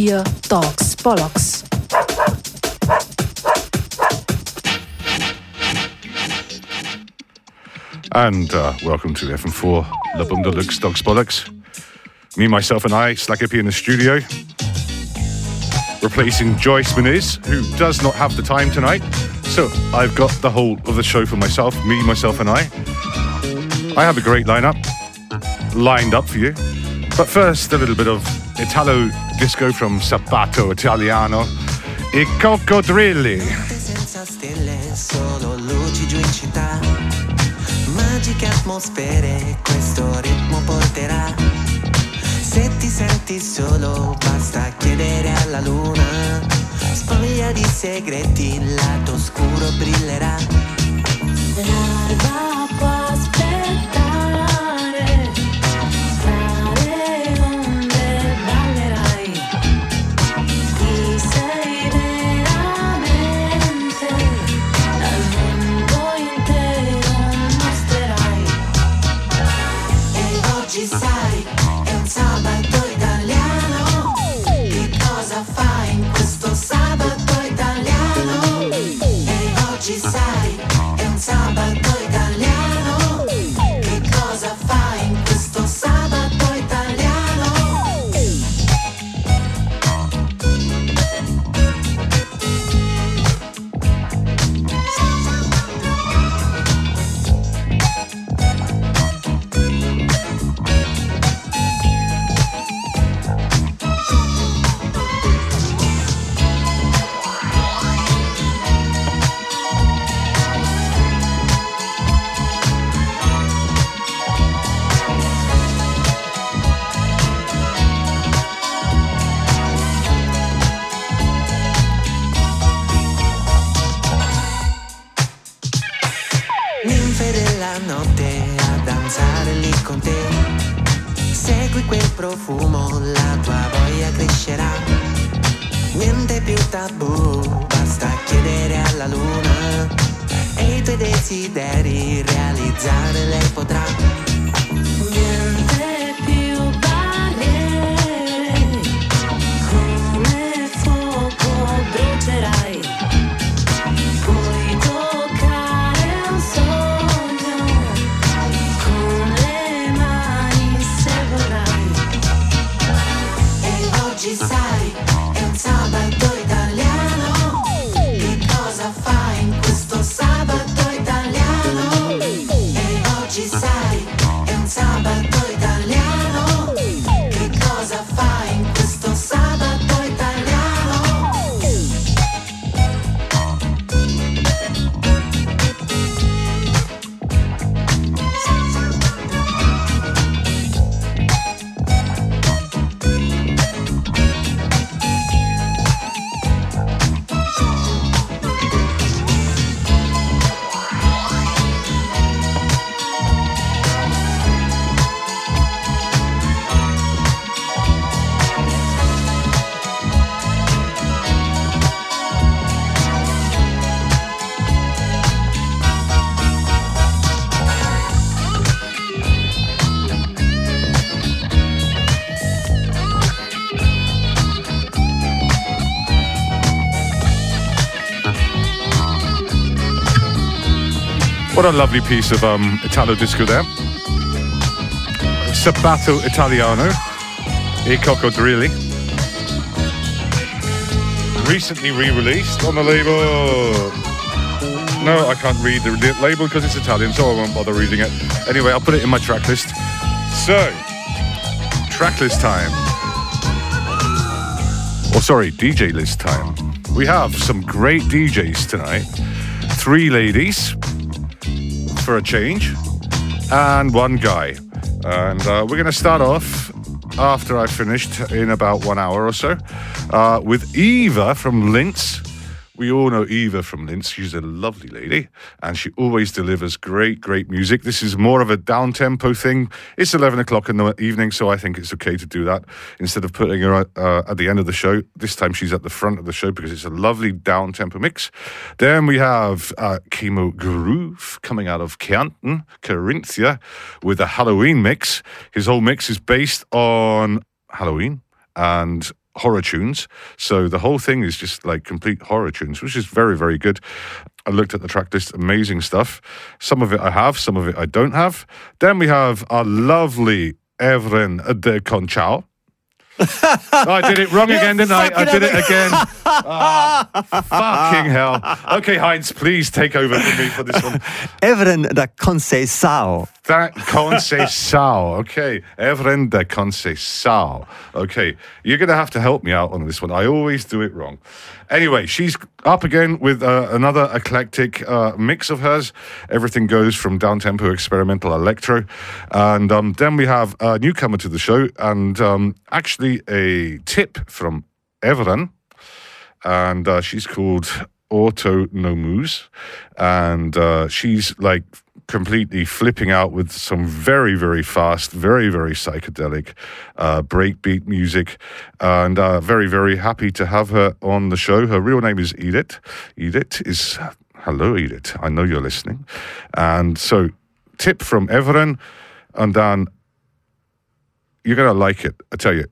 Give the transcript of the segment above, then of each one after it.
FM4 Dogs Bollocks. And uh, welcome to FM4 La Boum de Luxe Dogs Bollocks. Me, myself, and I, Slack in the studio, replacing Joyce Muniz, who does not have the time tonight. So I've got the whole of the show for myself, me, myself, and I. I have a great lineup lined up for you. But first, a little bit of Italo disco from Sabato Italiano e Coccodrilli. senza stelle, solo luci giù in città. Magiche atmosfere, questo ritmo porterà. Se ti senti solo, basta chiedere alla luna. Spoglia di segreti, il lato oscuro brillerà. L'alba What a lovely piece of um, Italo disco there. Sabato Italiano e Coccodrilli. Recently re-released on the label. No, I can't read the label because it's Italian, so I won't bother reading it. Anyway, I'll put it in my track list. So, track list time. Or sorry, DJ list time. We have some great DJs tonight. Three ladies, for a change, and one guy. And uh, we're going to start off after I finished in about one hour or so uh, with Eva from Linz. We all know Eva from Linz. She's a lovely lady and she always delivers great, great music. This is more of a down tempo thing. It's 11 o'clock in the evening, so I think it's okay to do that instead of putting her uh, at the end of the show. This time she's at the front of the show because it's a lovely down tempo mix. Then we have uh, Chemo Groove coming out of Kärnten, Carinthia, with a Halloween mix. His whole mix is based on Halloween and horror tunes. So the whole thing is just like complete horror tunes, which is very, very good. I looked at the track list, amazing stuff. Some of it I have, some of it I don't have. Then we have our lovely Evelyn de Conchal. I did it wrong again, didn't I? I did it again. Ah, fucking hell. Okay, Heinz, please take over for me for this one. Evelyn da Conceição. That Conceição. Okay. Evelyn de Conceição. Okay. You're going to have to help me out on this one. I always do it wrong. Anyway, she's up again with uh, another eclectic uh, mix of hers. Everything goes from down-tempo experimental electro. And um, then we have a newcomer to the show and um, actually a tip from Evelyn. And uh, she's called Auto Nomus. And uh, she's like completely flipping out with some very, very fast, very, very psychedelic uh, breakbeat music. And uh, very, very happy to have her on the show. Her real name is Edith. Edith is, hello, Edith. I know you're listening. And so, tip from Everin, and then you're going to like it, I tell you.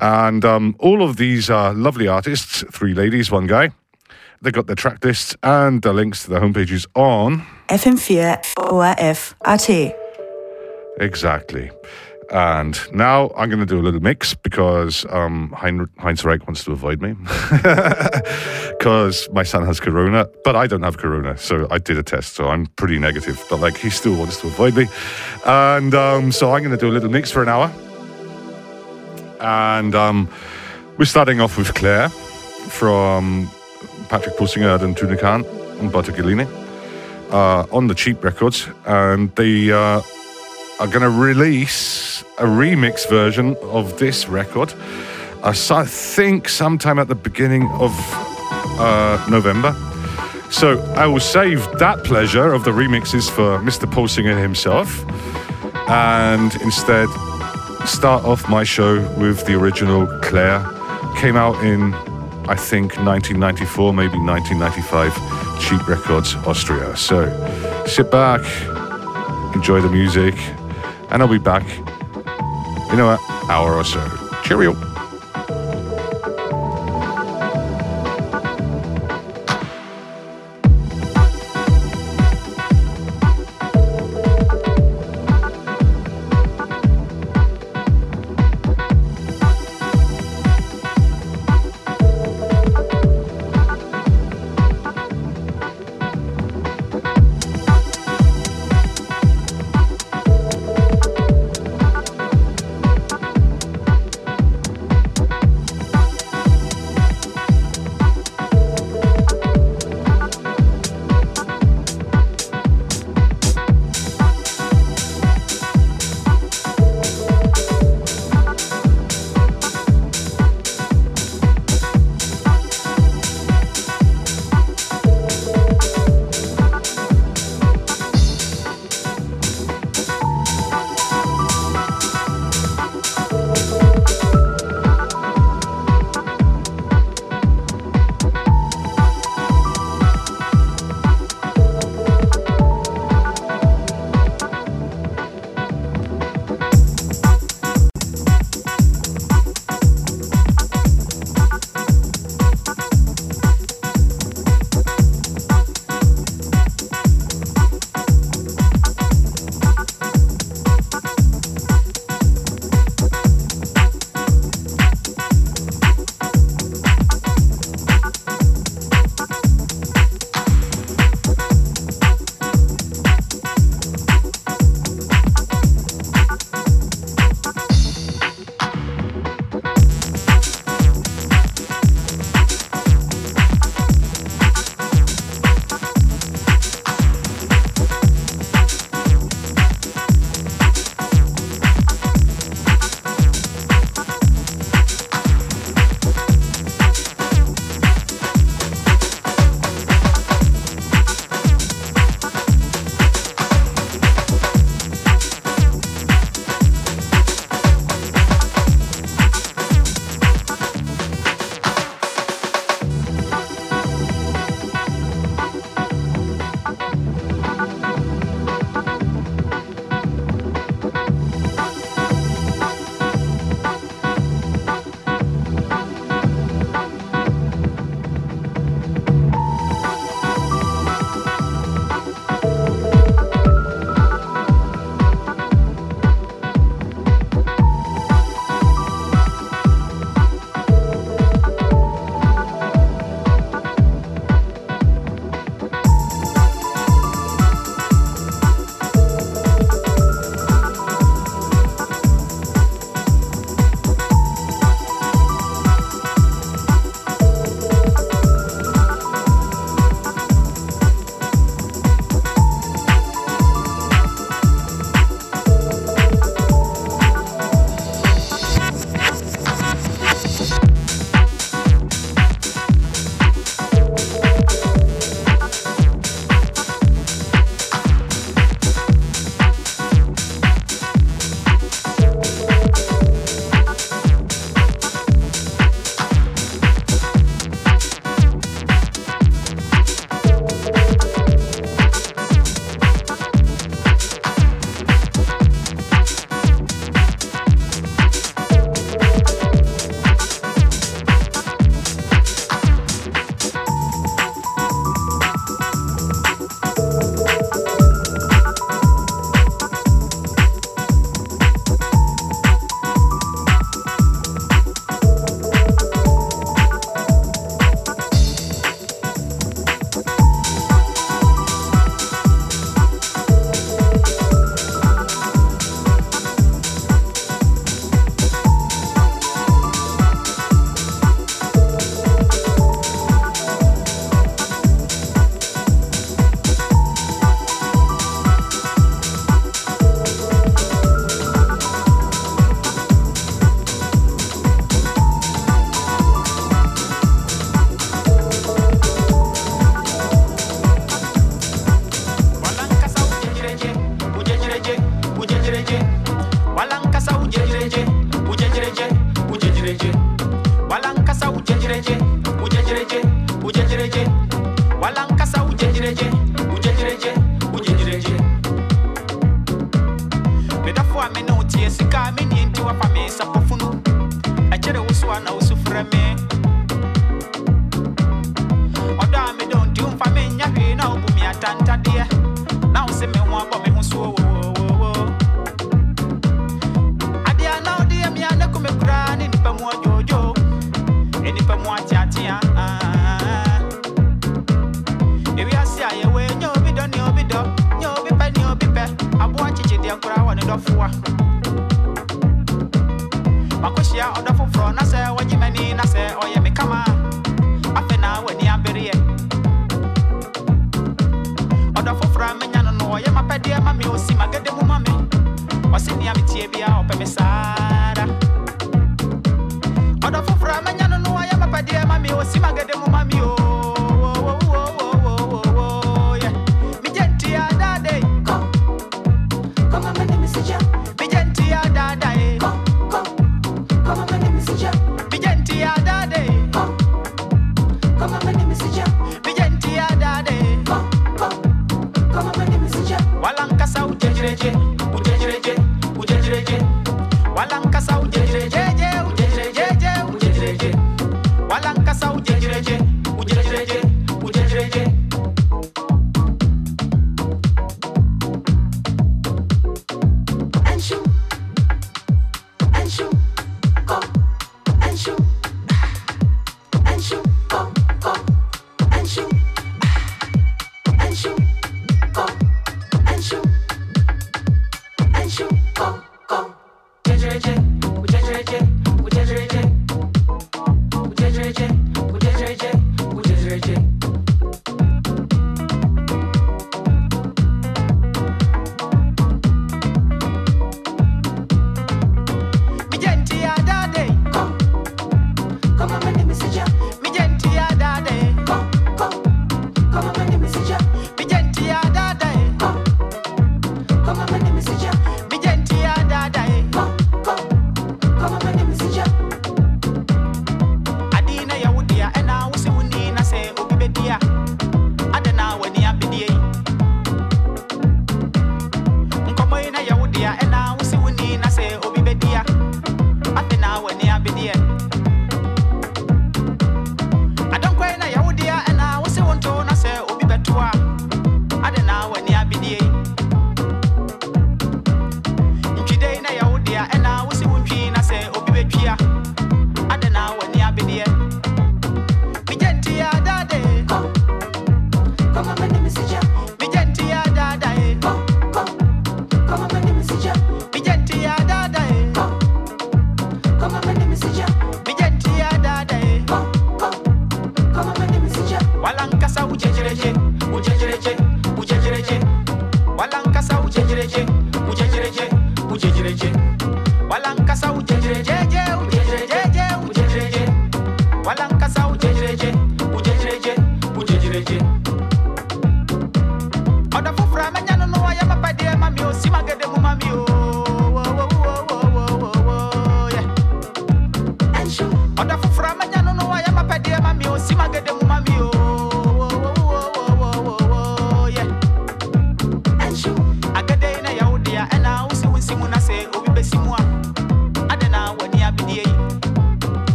And um, all of these are lovely artists, three ladies, one guy. They've got their track lists and the links to their homepages on FM4 ORF AT. Exactly. And now I'm going to do a little mix because um, Heinz Reich wants to avoid me because my son has corona, but I don't have corona. So I did a test, so I'm pretty negative. But like he still wants to avoid me, and um, so I'm going to do a little mix for an hour. And um, we're starting off with Claire from Patrick Pulsinger and Tunakan and Bottiglione uh, on the Cheap Records, and they uh, are going to release a remix version of this record. Uh, I think sometime at the beginning of uh, November. So I will save that pleasure of the remixes for Mr. Pulsinger himself, and instead start off my show with the original Claire. Came out in I think 1994, maybe 1995, Cheap Records, Austria. So sit back, enjoy the music, and I'll be back in an hour or so. Cheerio. ɔyɛ ma pɛ deɛ ma mi osi ma gɛdɛ mu ma mi ɔsi nea mi tie bia ɔpɛ mi saara ɔdɔ foforɔ amanya no I'm a pɛ deɛ ma mi osi ma gɛdɛ.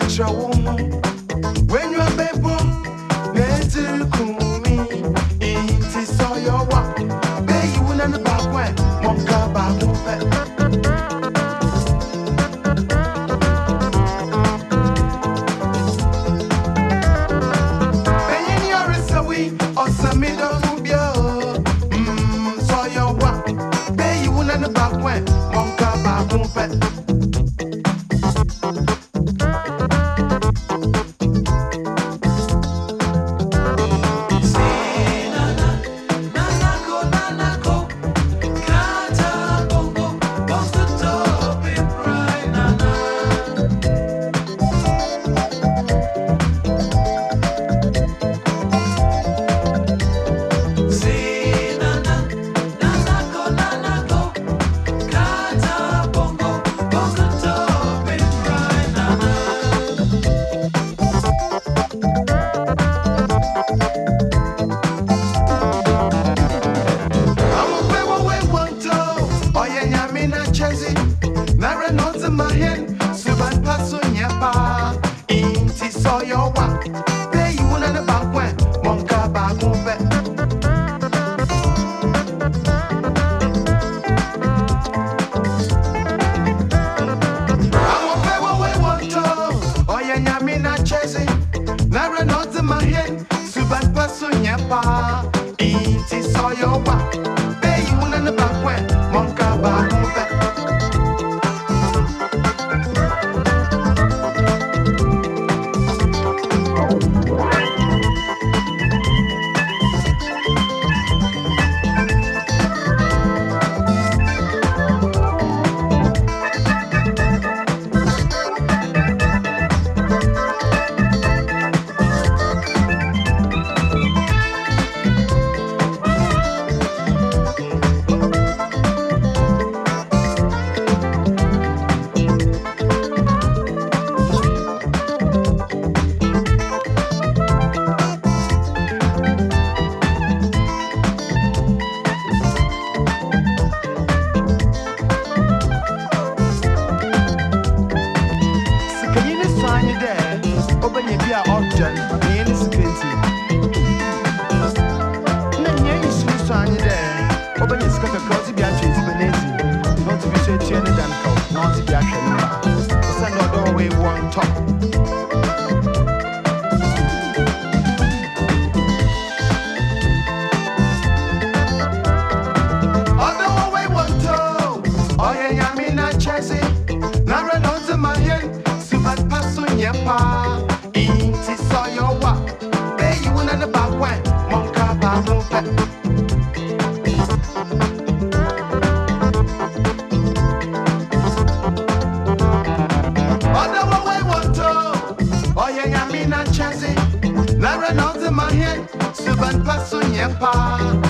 such a woman. 孙杨怕。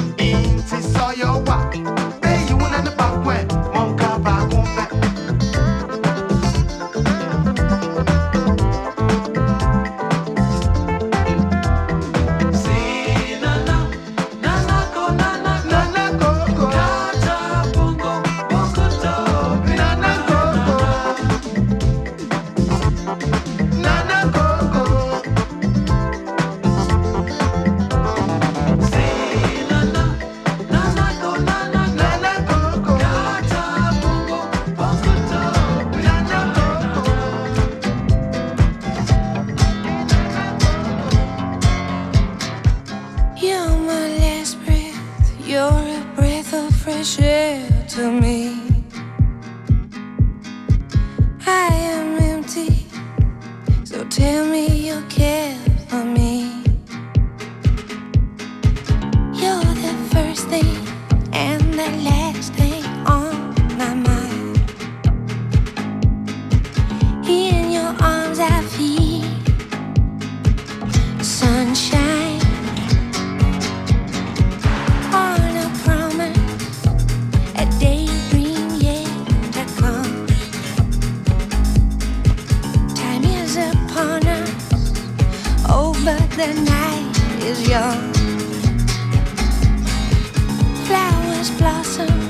night is young. Flowers blossom.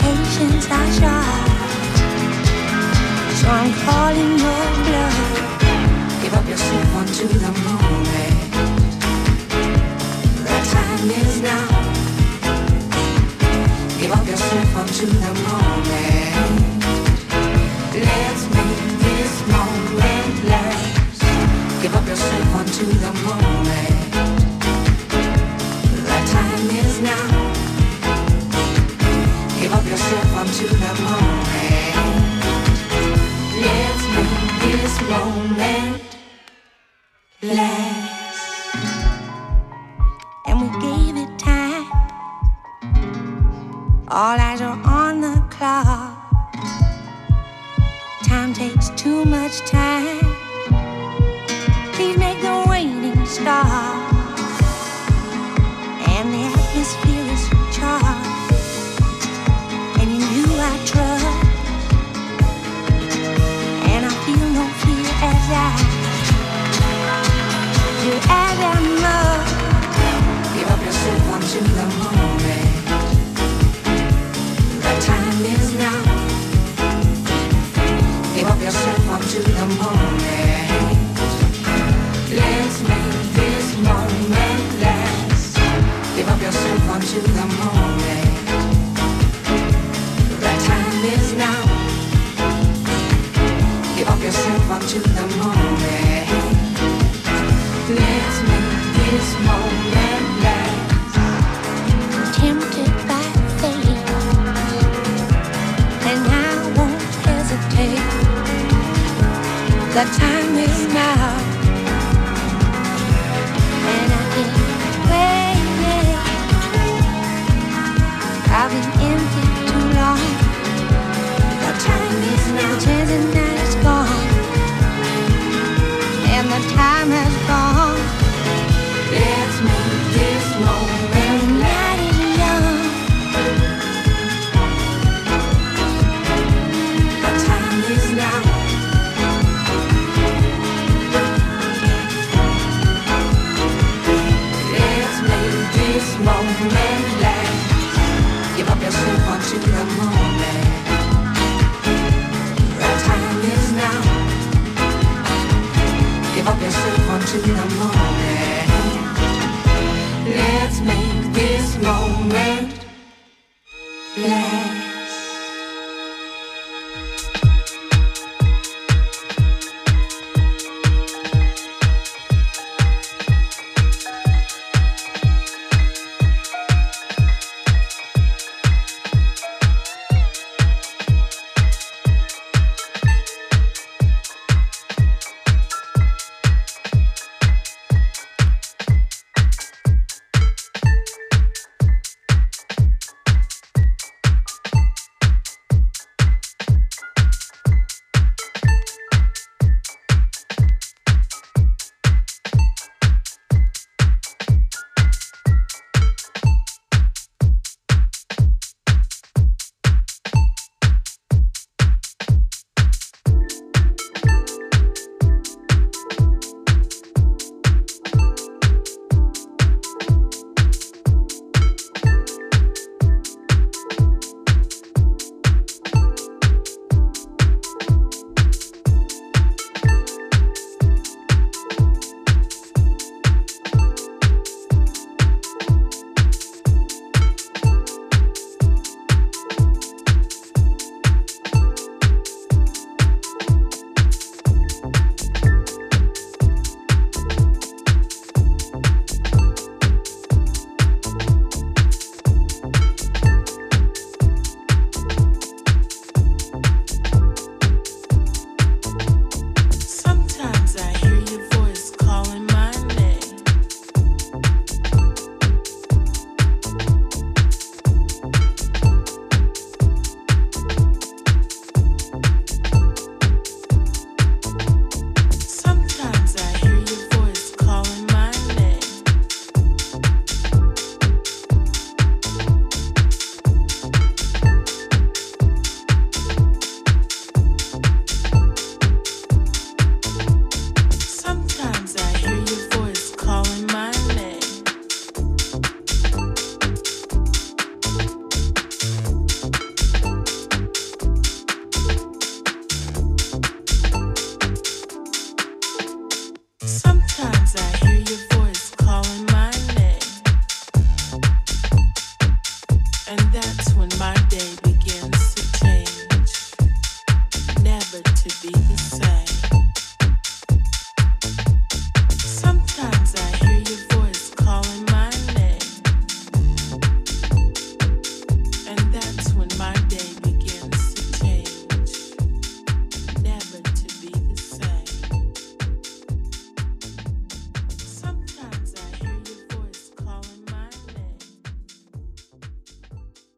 Patience are short. So I'm calling your the atmosphere